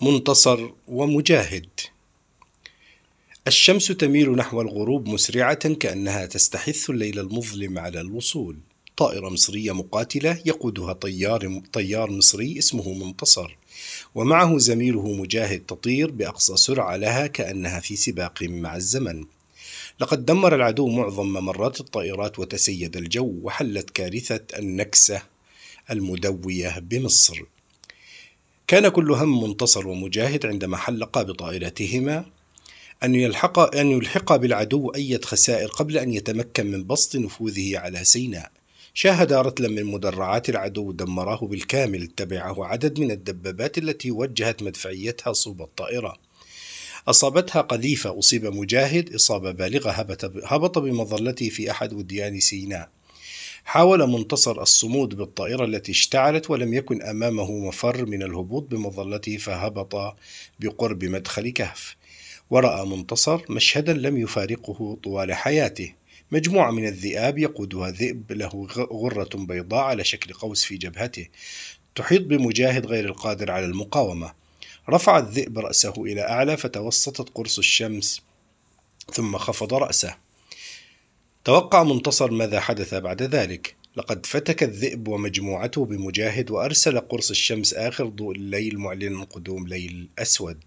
منتصر ومجاهد الشمس تميل نحو الغروب مسرعة كأنها تستحث الليل المظلم على الوصول. طائرة مصرية مقاتلة يقودها طيار طيار مصري اسمه منتصر، ومعه زميله مجاهد تطير بأقصى سرعة لها كأنها في سباق مع الزمن. لقد دمر العدو معظم ممرات الطائرات وتسيد الجو وحلت كارثة النكسة المدوية بمصر. كان كل هم منتصر ومجاهد عندما حلقا بطائرتهما أن يلحق أن يلحق بالعدو أي خسائر قبل أن يتمكن من بسط نفوذه على سيناء. شاهد رتلا من مدرعات العدو دمراه بالكامل تبعه عدد من الدبابات التي وجهت مدفعيتها صوب الطائرة. أصابتها قذيفة أصيب مجاهد إصابة بالغة هبط بمظلته في أحد وديان سيناء. حاول منتصر الصمود بالطائرة التي اشتعلت ولم يكن أمامه مفر من الهبوط بمظلته فهبط بقرب مدخل كهف. ورأى منتصر مشهدا لم يفارقه طوال حياته. مجموعة من الذئاب يقودها ذئب له غرة بيضاء على شكل قوس في جبهته. تحيط بمجاهد غير القادر على المقاومة. رفع الذئب رأسه إلى أعلى فتوسطت قرص الشمس ثم خفض رأسه. توقع منتصر ماذا حدث بعد ذلك. لقد فتك الذئب ومجموعته بمجاهد وأرسل قرص الشمس آخر ضوء الليل معلنا قدوم ليل أسود.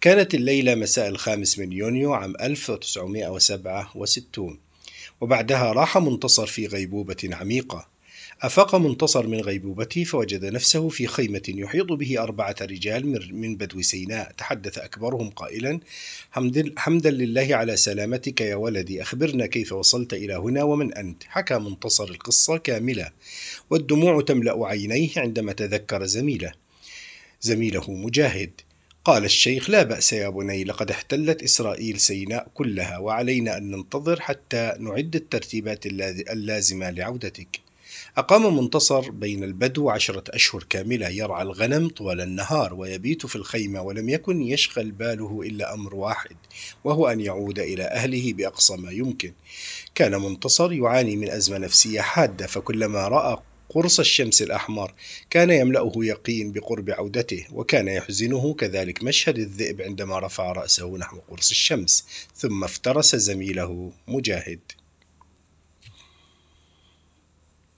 كانت الليلة مساء الخامس من يونيو عام 1967 وبعدها راح منتصر في غيبوبة عميقة. أفاق منتصر من غيبوبته فوجد نفسه في خيمة يحيط به أربعة رجال من بدو سيناء. تحدث أكبرهم قائلا حمدا لله على سلامتك يا ولدي أخبرنا كيف وصلت إلى هنا ومن أنت. حكى منتصر القصة كاملة والدموع تملأ عينيه عندما تذكر زميله. زميله مجاهد قال الشيخ لا بأس يا بني لقد احتلت إسرائيل سيناء كلها وعلينا أن ننتظر حتى نعد الترتيبات اللازمة لعودتك. أقام منتصر بين البدو عشرة أشهر كاملة يرعى الغنم طوال النهار ويبيت في الخيمة ولم يكن يشغل باله إلا أمر واحد وهو أن يعود إلى أهله بأقصى ما يمكن. كان منتصر يعاني من أزمة نفسية حادة فكلما رأى قرص الشمس الأحمر كان يملأه يقين بقرب عودته وكان يحزنه كذلك مشهد الذئب عندما رفع رأسه نحو قرص الشمس ثم افترس زميله مجاهد.